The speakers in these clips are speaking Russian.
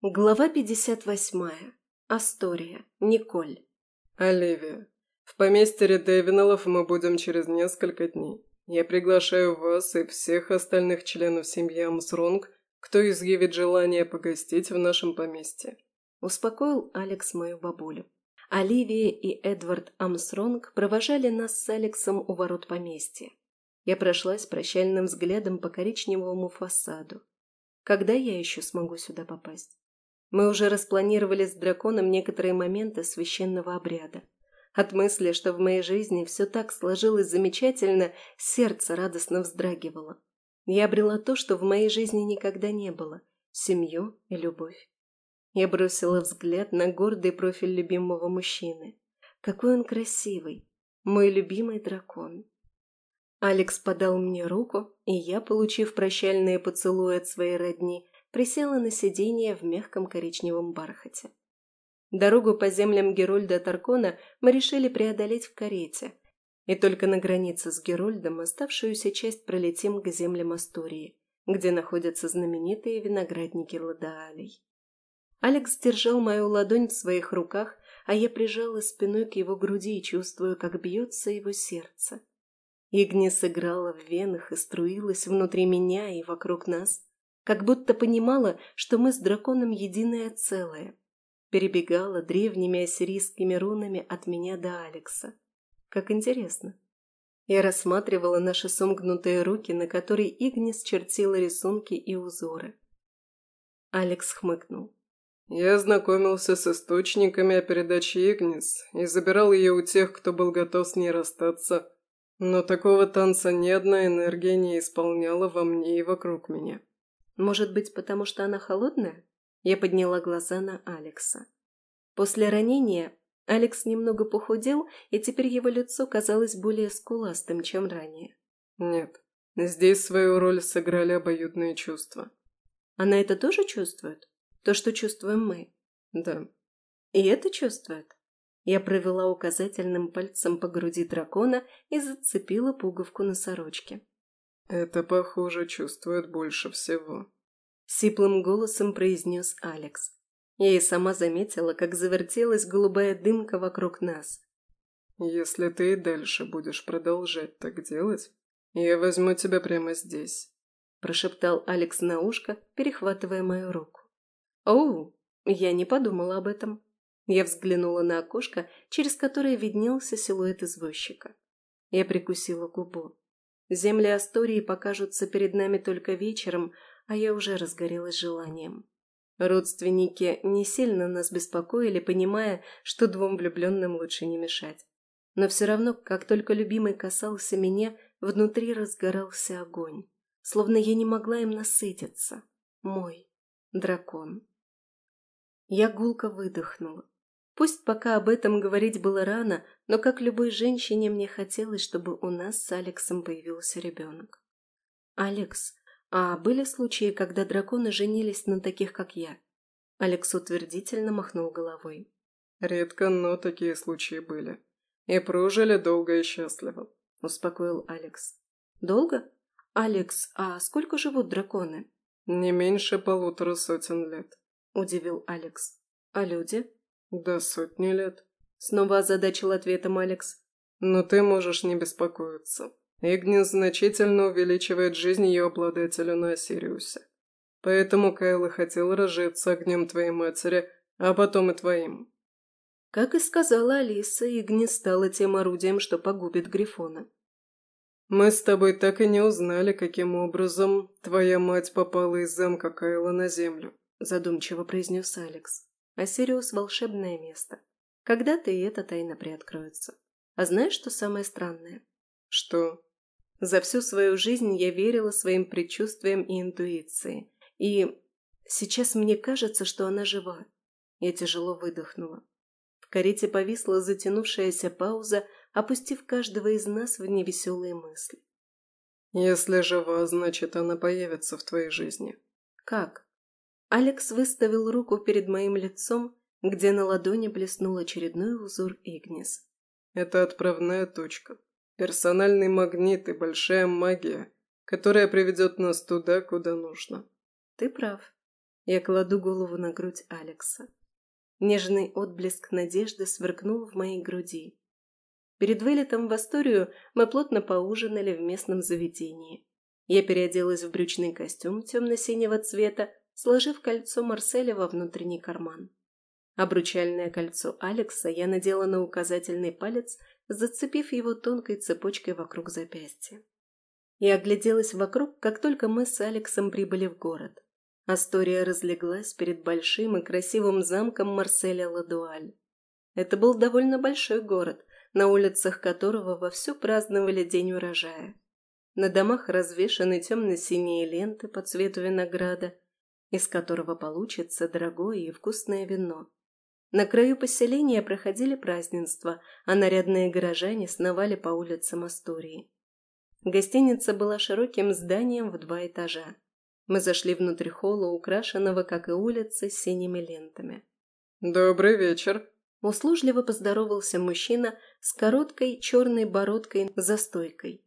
Глава 58. Астория. Николь. Оливия. В поместье Редевинеллов мы будем через несколько дней. Я приглашаю вас и всех остальных членов семьи Амсронг, кто изъявит желание погостить в нашем поместье. Успокоил Алекс мою бабулю. Оливия и Эдвард Амсронг провожали нас с Алексом у ворот поместья. Я прошлась прощальным взглядом по коричневому фасаду. Когда я еще смогу сюда попасть? Мы уже распланировали с драконом некоторые моменты священного обряда. От мысли, что в моей жизни все так сложилось замечательно, сердце радостно вздрагивало. Я обрела то, что в моей жизни никогда не было – семью и любовь. Я бросила взгляд на гордый профиль любимого мужчины. Какой он красивый! Мой любимый дракон. Алекс подал мне руку, и я, получив прощальные поцелуи от своей родни, присела на сиденье в мягком коричневом бархате. Дорогу по землям Герольда Таркона мы решили преодолеть в карете, и только на границе с Герольдом оставшуюся часть пролетим к землям Астории, где находятся знаменитые виноградники Ладаалей. Алекс держал мою ладонь в своих руках, а я прижала спиной к его груди и чувствую, как бьется его сердце. Игнис играла в венах и струилась внутри меня и вокруг нас, как будто понимала, что мы с драконом единое целое. Перебегала древними ассирийскими рунами от меня до Алекса. Как интересно. Я рассматривала наши сомкнутые руки, на которые Игнис чертила рисунки и узоры. Алекс хмыкнул. «Я знакомился с источниками о передаче Игнис и забирал ее у тех, кто был готов с ней расстаться, но такого танца ни одна энергия не исполняла во мне и вокруг меня. Может быть, потому что она холодная? Я подняла глаза на Алекса. После ранения Алекс немного похудел, и теперь его лицо казалось более скуластым, чем ранее. Нет, здесь свою роль сыграли обоюдные чувства. Она это тоже чувствует? То, что чувствуем мы? Да. И это чувствует? Я провела указательным пальцем по груди дракона и зацепила пуговку на сорочке. «Это, похоже, чувствует больше всего», — сиплым голосом произнес Алекс. Я и сама заметила, как завертелась голубая дымка вокруг нас. «Если ты и дальше будешь продолжать так делать, я возьму тебя прямо здесь», — прошептал Алекс на ушко, перехватывая мою руку. «Оу, я не подумала об этом». Я взглянула на окошко, через которое виднелся силуэт извозчика. Я прикусила губу. Земли Астории покажутся перед нами только вечером, а я уже разгорелась желанием. Родственники не сильно нас беспокоили, понимая, что двум влюбленным лучше не мешать. Но все равно, как только любимый касался меня, внутри разгорался огонь, словно я не могла им насытиться. Мой дракон. Я гулко выдохнула. Пусть пока об этом говорить было рано, но как любой женщине мне хотелось, чтобы у нас с Алексом появился ребенок. «Алекс, а были случаи, когда драконы женились на таких, как я?» Алекс утвердительно махнул головой. «Редко, но такие случаи были. И прожили долго и счастливо», — успокоил Алекс. «Долго? Алекс, а сколько живут драконы?» «Не меньше полутора сотен лет», — удивил Алекс. «А люди?» «До сотни лет», — снова озадачил ответом Алекс. «Но ты можешь не беспокоиться. Игнис значительно увеличивает жизнь ее обладателю на Осириусе. Поэтому Кайл и хотел разжиться огнем твоей матери, а потом и твоим». Как и сказала Алиса, Игнис стала тем орудием, что погубит Грифона. «Мы с тобой так и не узнали, каким образом твоя мать попала из замка Кайла на землю», задумчиво произнес Алекс. А Сириус – волшебное место. Когда-то и эта тайна приоткроется. А знаешь, что самое странное? Что? За всю свою жизнь я верила своим предчувствиям и интуиции. И сейчас мне кажется, что она жива. Я тяжело выдохнула. В карете повисла затянувшаяся пауза, опустив каждого из нас в невеселые мысли. «Если жива, значит, она появится в твоей жизни». «Как?» Алекс выставил руку перед моим лицом, где на ладони блеснул очередной узор Игнис. «Это отправная точка. Персональный магнит и большая магия, которая приведет нас туда, куда нужно». «Ты прав». Я кладу голову на грудь Алекса. Нежный отблеск надежды сверкнул в моей груди. Перед вылетом в Асторию мы плотно поужинали в местном заведении. Я переоделась в брючный костюм темно-синего цвета, сложив кольцо Марселя во внутренний карман. Обручальное кольцо Алекса я надела на указательный палец, зацепив его тонкой цепочкой вокруг запястья. Я огляделась вокруг, как только мы с Алексом прибыли в город. Астория разлеглась перед большим и красивым замком Марселя Ладуаль. Это был довольно большой город, на улицах которого вовсю праздновали День урожая. На домах развешаны темно-синие ленты по цвету винограда, из которого получится дорогое и вкусное вино. На краю поселения проходили празднества, а нарядные горожане сновали по улицам Астории. Гостиница была широким зданием в два этажа. Мы зашли внутрь холла, украшенного, как и улицы, синими лентами. «Добрый вечер!» Услужливо поздоровался мужчина с короткой черной бородкой за стойкой.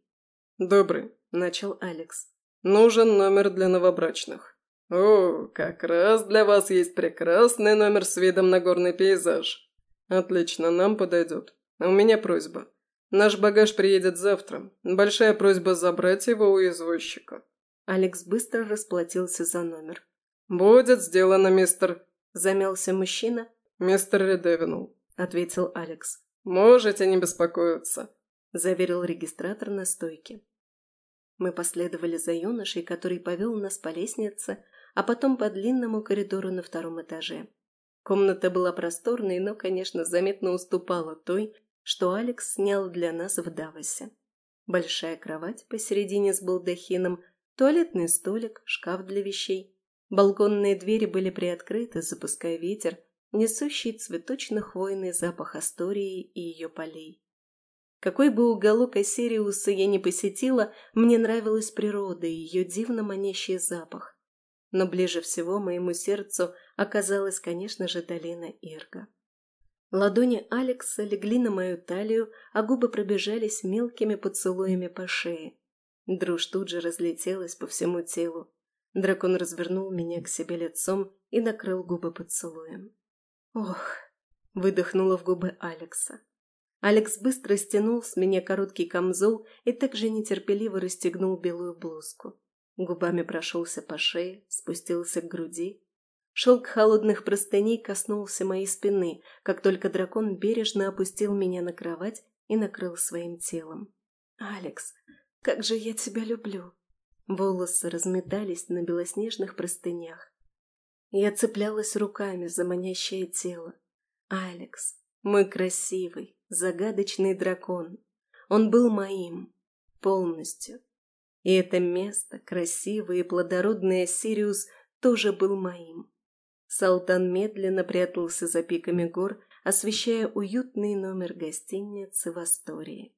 «Добрый», — начал Алекс. «Нужен номер для новобрачных». «О, как раз для вас есть прекрасный номер с видом на горный пейзаж». «Отлично, нам подойдет. У меня просьба. Наш багаж приедет завтра. Большая просьба забрать его у извозчика». Алекс быстро расплатился за номер. «Будет сделано, мистер...» – замялся мужчина. «Мистер Редевинул», – ответил Алекс. «Можете не беспокоиться», – заверил регистратор на стойке. Мы последовали за юношей, который повел нас по лестнице, а потом по длинному коридору на втором этаже. Комната была просторной, но, конечно, заметно уступала той, что Алекс снял для нас в Давосе. Большая кровать посередине с балдахином – Туалетный столик, шкаф для вещей. Балконные двери были приоткрыты, запуская ветер, несущий цветочно-хвойный запах Астории и ее полей. Какой бы уголок Осириуса я ни посетила, мне нравилась природа и ее дивно манящий запах. Но ближе всего моему сердцу оказалась, конечно же, долина Ирга. Ладони Алекса легли на мою талию, а губы пробежались мелкими поцелуями по шее. Дрожь тут же разлетелась по всему телу. Дракон развернул меня к себе лицом и накрыл губы поцелуем. «Ох!» – выдохнула в губы Алекса. Алекс быстро стянул с меня короткий камзол и также нетерпеливо расстегнул белую блузку. Губами прошелся по шее, спустился к груди. Шелк холодных простыней коснулся моей спины, как только дракон бережно опустил меня на кровать и накрыл своим телом. «Алекс, как же я тебя люблю!» Волосы разметались на белоснежных простынях. Я цеплялась руками за манящее тело. Алекс, мой красивый, загадочный дракон. Он был моим. Полностью. И это место, красивый и плодородный Сириус, тоже был моим. Салтан медленно прятался за пиками гор, освещая уютный номер гостиницы в Астории.